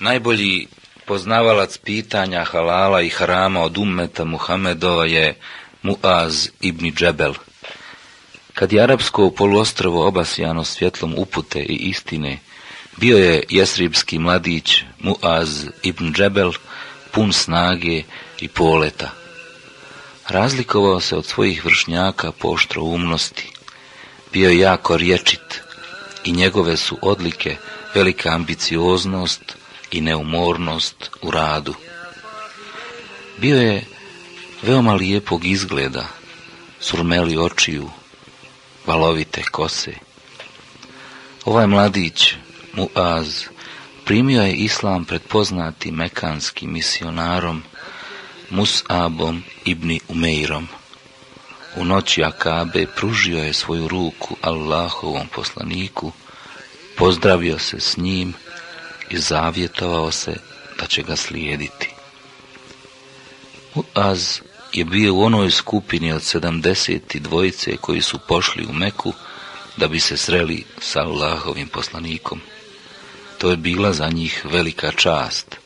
Najbolji poznavalac pitanja halala i harama od ummeta Muhamedova je Muaz ibn Džebel. Kad je arapsko poluostrovo obasjano svjetlom upute i istine, bio je jesribski mladić Muaz ibn Džebel pun snage i poleta. Razlikovao se od svojih vršnjaka po umnosti. Bio je jako riječit i njegove su odlike velika ambicioznost i neumornost u radu. Bio je veoma lijepog izgleda, surmeli očiju, valovite kose. Ovaj mladić, Muaz, primio je islam pred poznatim mekanskim misionarom Mus'abom ibn Umeirom. U noći Akabe pružio je svoju ruku Allahovom poslaniku, pozdravio se s njim i zavjetovao se da će ga slijediti. Muaz je bio u onoj skupini od sedamdeset dvojice koji su pošli u Meku da bi se sreli sa Allahovim poslanikom. To je bila za njih velika čast.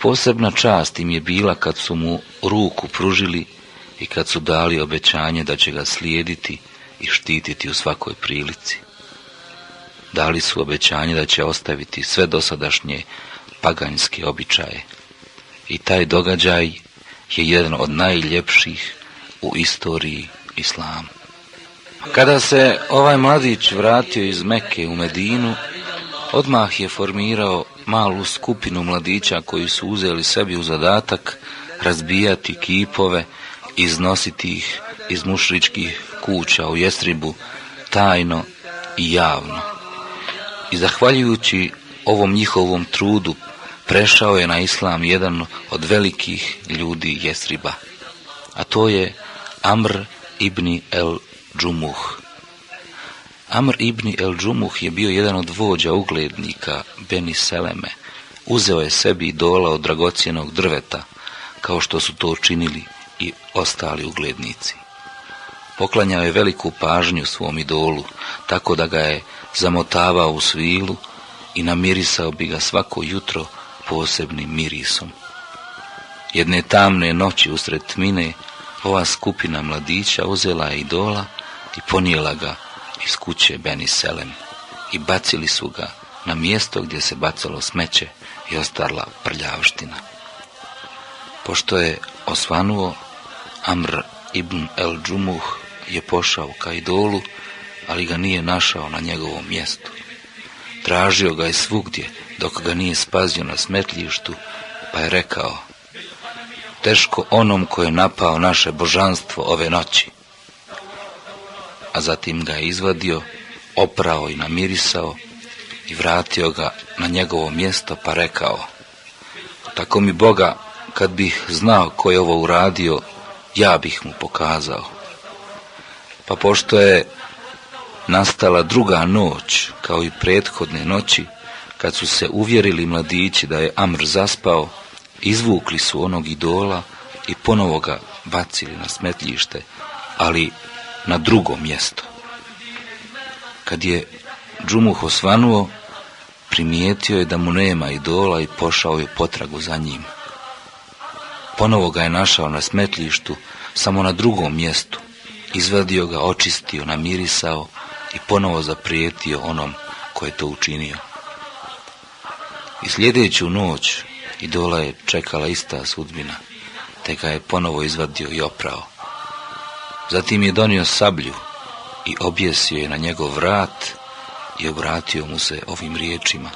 Posebna čast im je bila kad su mu ruku pružili i kad su dali obećanje da će ga slijediti i štititi u svakoj prilici. Dali su obećanje da će ostaviti sve dosadašnje paganjske običaje. I taj događaj je jedan od najljepših u istoriji islama. Kada se ovaj mladić vratio iz Mekke u Medinu, odmah je formirao malu skupinu mladića koji su uzeli sebi u zadatak razbijati kipove, iznositi ih iz mušričkih kuća u Jestribu tajno i javno. I zahvaljujući ovom njihovom trudu prešao je na islam jedan od velikih ljudi Jesriba, a to je Amr ibn el Džumuh. Amr ibn el Džumuh je bio jedan od vođa uglednika Beni Seleme. Uzeo je sebi idola od dragocjenog drveta, kao što su to činili i ostali uglednici. Poklanjao je veliku pažnju svom idolu, tako da ga je zamotavao u svilu i namirisao bi ga svako jutro posebnim mirisom. Jedne tamne noći usred tmine ova skupina mladića uzela je idola i ponijela ga iz kuće Beni Selem i bacili su ga na mjesto gdje se bacalo smeće i ostala prljavština. Pošto je osvanuo, Amr ibn el Džumuh je pošao ka idolu, ali ga nije našao na njegovom mjestu. Tražio ga je svugdje, dok ga nije spazio na smetljištu, pa je rekao, teško onom ko je napao naše božanstvo ove noći. A zatim ga je izvadio, oprao i namirisao i vratio ga na njegovo mjesto pa rekao, tako mi Boga, kad bih znao ko je ovo uradio, ja bih mu pokazao. Pa pošto je nastala druga noć, kao i prethodne noći, kad su se uvjerili mladići da je Amr zaspao, izvukli su onog idola i ponovo ga bacili na smetljište, ali na drugo mjesto. Kad je Džumuh osvanuo, primijetio je da mu nema idola i pošao je potragu za njim. Ponovo ga je našao na smetljištu, samo na drugom mjestu. Izvadio ga, očistio, namirisao i ponovo zaprijetio onom ko je to učinio. I sljedeću noć idola je čekala ista sudbina, te ga je ponovo izvadio i oprao. Zatim je donio sablju i objesio je na njegov vrat i obratio mu se ovim riječima.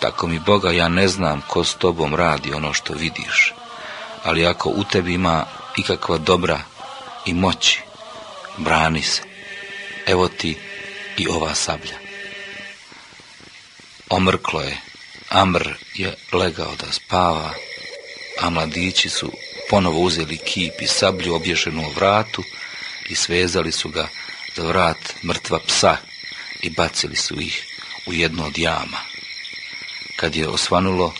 Tako mi Boga ja ne znam ko s tobom radi ono što vidiš, ali ako u tebi ima ikakva dobra i moći, brani se. Evo ti i ova sablja. Omrklo je, Amr je legao da spava, a mladići su ponovo uzeli kip i sablju obješenu u vratu i svezali su ga za vrat mrtva psa i bacili su ih u jedno od jama. Kad je osvanulo,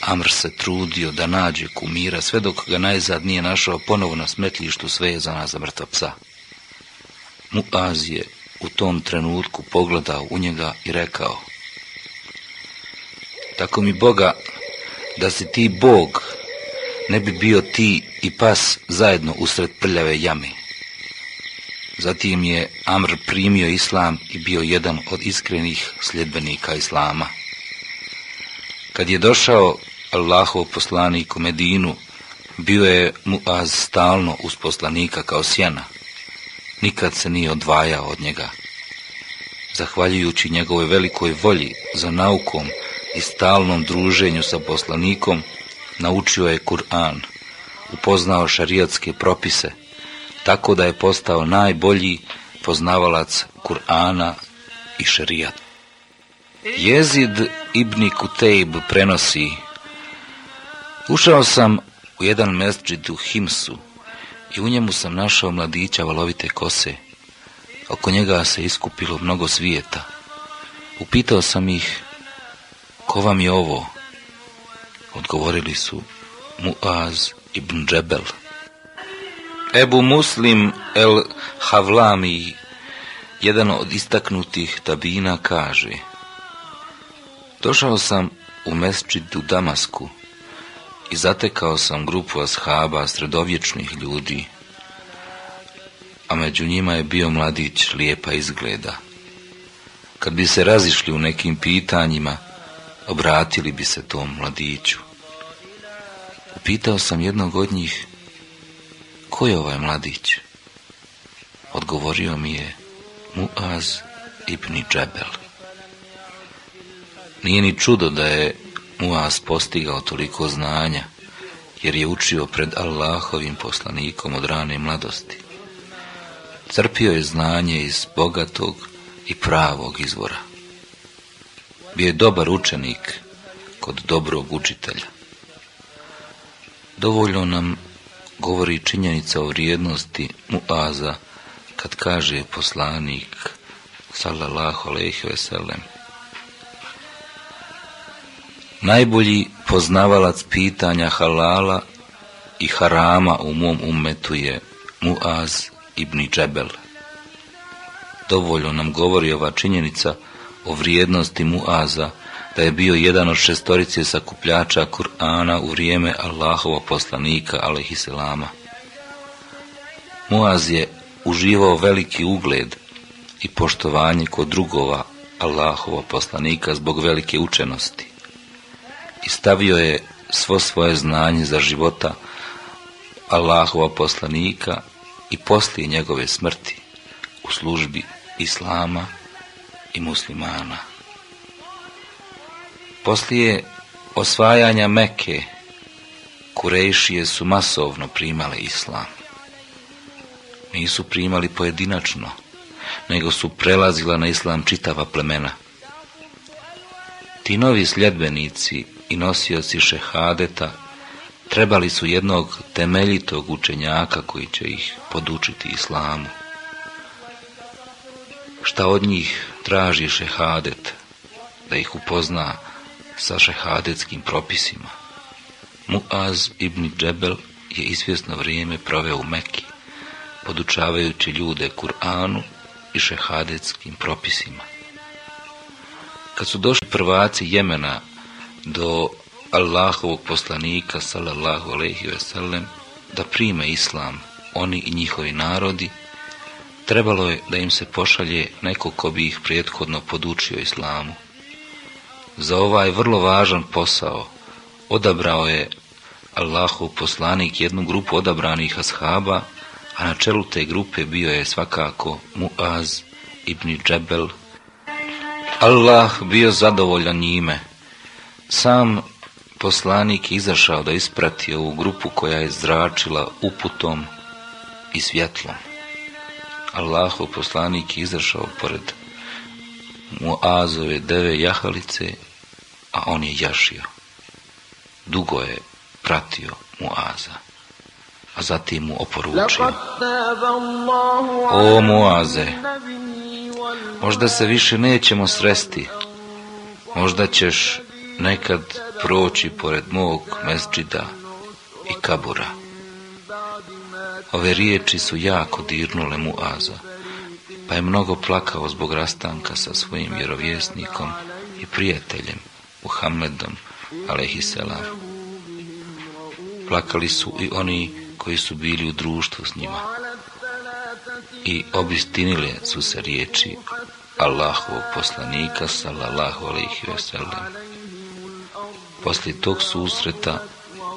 Amr se trudio da nađe kumira, sve dok ga najzad nije našao ponovo na smetljištu svezana za mrtva psa. Muaz je u tom trenutku pogledao u njega i rekao tako mi Boga da si ti Bog, ne bi bio ti i pas zajedno usred prljave jame. Zatim je Amr primio islam i bio jedan od iskrenih sljedbenika islama. Kad je došao Allahov poslanik u Medinu, bio je Muaz stalno uz poslanika kao sjena. Nikad se nije odvajao od njega. Zahvaljujući njegovoj velikoj volji za naukom i stalnom druženju sa poslanikom, naučio je Kur'an, upoznao šarijatske propise, tako da je postao najbolji poznavalac Kur'ana i šarijat. Jezid ibn Kutejb prenosi Ušao sam u jedan mesdžid u Himsu i u njemu sam našao mladića valovite kose. Oko njega se iskupilo mnogo svijeta. Upitao sam ih, ko vam je ovo? Odgovorili su Muaz ibn Džebel. Ebu Muslim el Havlami, jedan od istaknutih tabina, kaže Došao sam u mesčidu Damasku i zatekao sam grupu ashaba sredovječnih ljudi, a među njima je bio mladić lijepa izgleda. Kad bi se razišli u nekim pitanjima, obratili bi se tom mladiću. Upitao sam jednog od njih, ko je ovaj mladić? Odgovorio mi je Muaz ibn Džebel. Nije ni čudo da je Muaz postigao toliko znanja, jer je učio pred Allahovim poslanikom od rane mladosti. Crpio je znanje iz bogatog i pravog izvora. Bio je dobar učenik kod dobrog učitelja. Dovoljno nam govori činjenica o vrijednosti Muaza kad kaže poslanik sallallahu alejhi ve sellem Najbolji poznavalac pitanja halala i harama u mom umetu je Muaz ibn Džebel. Dovoljno nam govori ova činjenica o vrijednosti Muaza, da je bio jedan od šestorice sakupljača Kur'ana u vrijeme Allahova poslanika, alaihisselama. Muaz je uživao veliki ugled i poštovanje kod drugova Allahova poslanika zbog velike učenosti i stavio je svo svoje znanje za života Allahova poslanika i poslije njegove smrti u službi Islama i muslimana. Poslije osvajanja Meke, Kurejšije su masovno primale Islam. Nisu primali pojedinačno, nego su prelazila na Islam čitava plemena. Ti novi sljedbenici i nosioci šehadeta trebali su jednog temeljitog učenjaka koji će ih podučiti islamu. Šta od njih traži šehadet, da ih upozna sa šehadetskim propisima. Muaz ibn Džebel je izvjesno vrijeme proveo u Meki, podučavajući ljude Kur'anu i šehadetskim propisima. Kad su došli prvaci Jemena do Allahovog poslanika sallallahu alaihi ve sellem da prime islam oni i njihovi narodi. Trebalo je da im se pošalje neko ko bi ih prethodno podučio islamu. Za ovaj vrlo važan posao odabrao je Allahov poslanik jednu grupu odabranih ashaba a na čelu te grupe bio je svakako Muaz ibn Džebel. Allah bio zadovoljan njime sam poslanik izašao da isprati ovu grupu koja je zračila uputom i svjetlom. Allahov poslanik izašao pored Muazove deve jahalice, a on je jašio. Dugo je pratio Muaza, a zatim mu oporučio. O Muaze, možda se više nećemo sresti, možda ćeš nekad proći pored mog mesđida i kabura. Ove riječi su jako dirnule mu Aza, pa je mnogo plakao zbog rastanka sa svojim vjerovjesnikom i prijateljem, Muhammedom, alaihisselam. Plakali su i oni koji su bili u društvu s njima. I obistinile su se riječi Allahovog poslanika, sallallahu alaihi veselem. Poslije tog susreta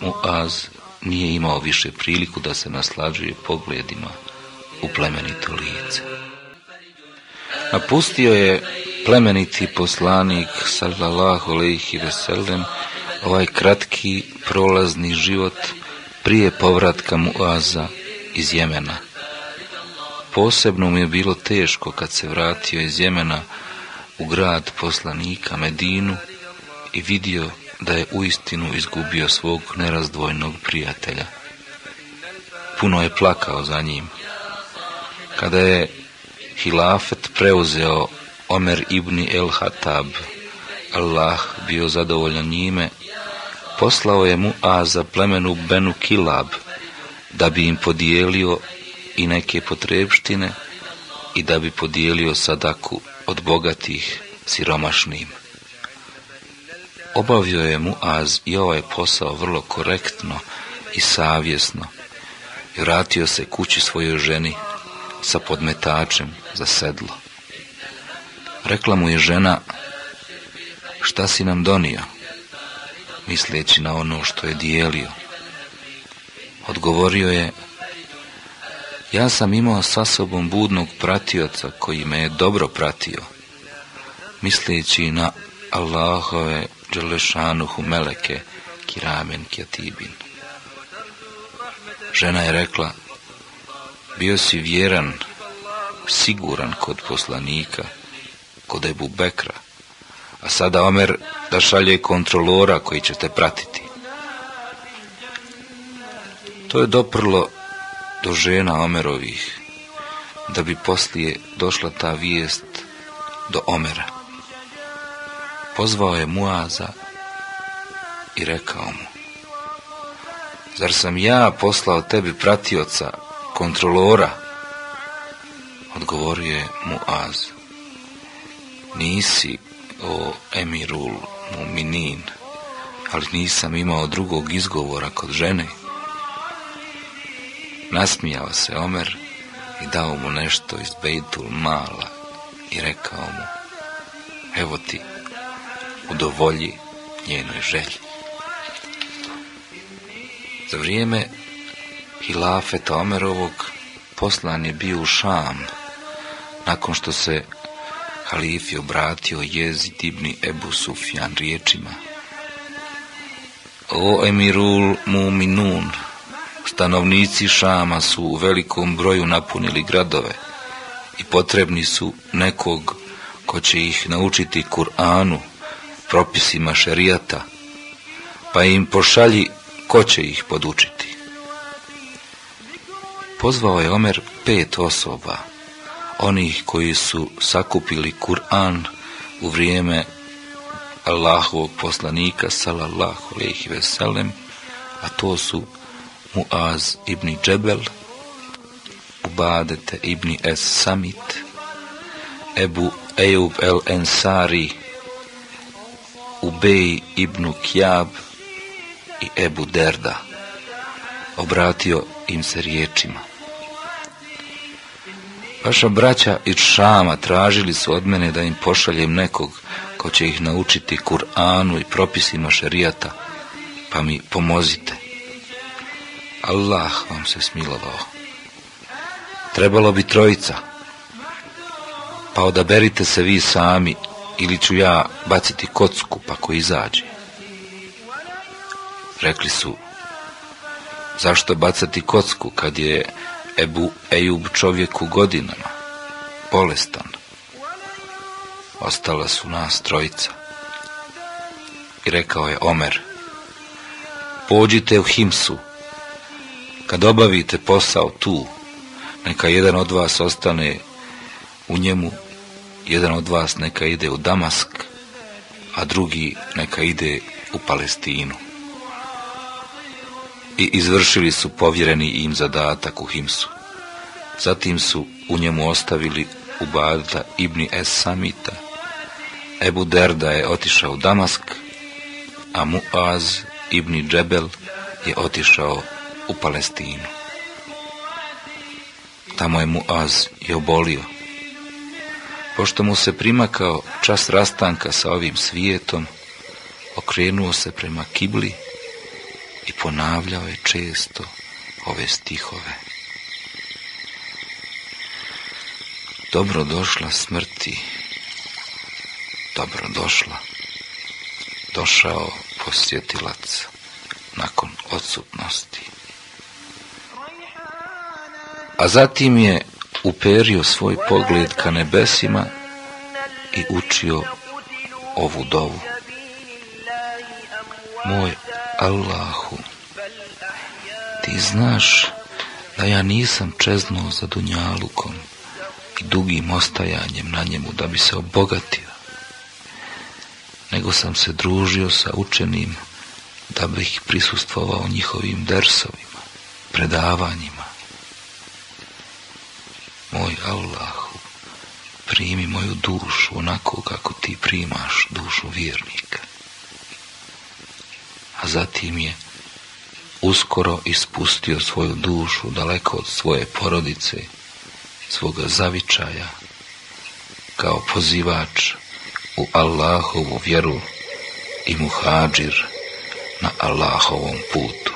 Muaz nije imao više priliku da se naslađuje pogledima u plemenito lice. Napustio je plemeniti poslanik sallallahu alejhi ve sellem ovaj kratki prolazni život prije povratka Muaza iz Jemena. Posebno mu je bilo teško kad se vratio iz Jemena u grad poslanika Medinu i vidio da je uistinu izgubio svog nerazdvojnog prijatelja. Puno je plakao za njim. Kada je hilafet preuzeo Omer ibn el Hatab, Allah bio zadovoljan njime, poslao je mu a za plemenu Benu Kilab, da bi im podijelio i neke potrebštine i da bi podijelio sadaku od bogatih siromašnim. Obavio je Muaz i ovaj posao vrlo korektno i savjesno i vratio se kući svojoj ženi sa podmetačem za sedlo. Rekla mu je žena, šta si nam donio, misleći na ono što je dijelio. Odgovorio je, ja sam imao sa sobom budnog pratioca koji me je dobro pratio, misleći na Allahove Đelešanuhu meleke kiramen kjatibin. Žena je rekla, bio si vjeran, siguran kod poslanika, kod Ebu Bekra, a sada Omer da šalje kontrolora koji će te pratiti. To je doprlo do žena Omerovih, da bi poslije došla ta vijest do Omera. Pozvao je Muaza i rekao mu, zar sam ja poslao tebi pratioca, kontrolora? Odgovorio je Muaz, nisi o emirul muminin, ali nisam imao drugog izgovora kod žene. Nasmijao se Omer i dao mu nešto iz Bejtul Mala i rekao mu, evo ti, udovolji njenoj želji. Za vrijeme hilafeta Omerovog poslan je bio u Šam, nakon što se halifi obratio jezi ibn Ebu Sufjan riječima. O emirul muminun, stanovnici Šama su u velikom broju napunili gradove i potrebni su nekog ko će ih naučiti Kur'anu, propisima šerijata, pa im pošalji ko će ih podučiti. Pozvao je Omer pet osoba, onih koji su sakupili Kur'an u vrijeme Allahovog poslanika sallallahu alejhi ve sellem, a to su Muaz ibn Džebel, Ubadete ibn Es Samit, Ebu Ejub el Ensari, Ubej ibn Kjab i Ebu Derda. Obratio im se riječima. Vaša braća iz Šama tražili su od mene da im pošaljem nekog ko će ih naučiti Kur'anu i propisima šerijata, pa mi pomozite. Allah vam se smilovao. Trebalo bi trojica, pa odaberite se vi sami ili ću ja baciti kocku pa ko izađe. Rekli su, zašto bacati kocku kad je Ebu Ejub čovjek u godinama, bolestan. Ostala su nas trojica. I rekao je Omer, pođite u Himsu, kad obavite posao tu, neka jedan od vas ostane u njemu, jedan od vas neka ide u Damask, a drugi neka ide u Palestinu. I izvršili su povjereni im zadatak u Himsu. Zatim su u njemu ostavili Ubadta ibn Es Samita. Ebu Derda je otišao u Damask, a Muaz ibn Džebel je otišao u Palestinu. Tamo je Muaz i obolio. Pošto mu se primakao čas rastanka sa ovim svijetom, okrenuo se prema kibli i ponavljao je često ove stihove. Dobro došla smrti, dobro došla. Došao posjetilac nakon odsutnosti. A zatim je uperio svoj pogled ka nebesima i učio ovu dovu. Moj Allahu, ti znaš da ja nisam čeznuo za dunjalukom i dugim ostajanjem na njemu da bi se obogatio, nego sam se družio sa učenim da bih prisustvovao njihovim dersovima, predavanjima. Moj Allahu, primi moju dušu onako kako ti primaš dušu vjernika. A zatim je uskoro ispustio svoju dušu daleko od svoje porodice, svoga zavičaja, kao pozivač u Allahovu vjeru i muhađir na Allahovom putu.